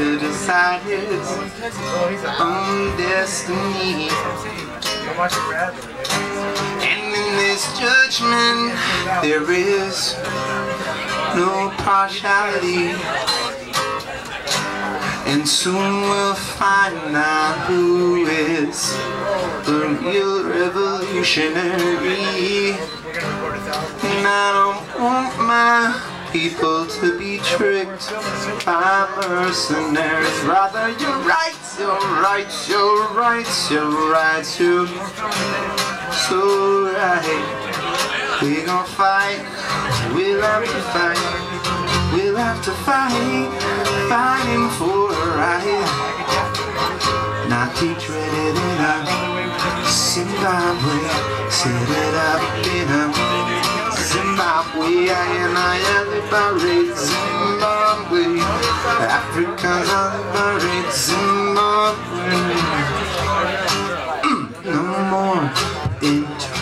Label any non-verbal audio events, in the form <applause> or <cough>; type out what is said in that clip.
to decide his own destiny. And in this judgment, there is no partiality. And soon we'll find out who is the real revolutionary. I don't want my people to be tricked by mercenaries. Rather, you're right, you're right, you're right, you're right, you're so right. We gon' fight, we'll have to fight, we'll have to fight, fighting for a right. Not to tread it a Zimbabwe, set it up in a Zimbabwe, I and I liberate Zimbabwe. Africans I liberate Zimbabwe. <clears throat> no more interest.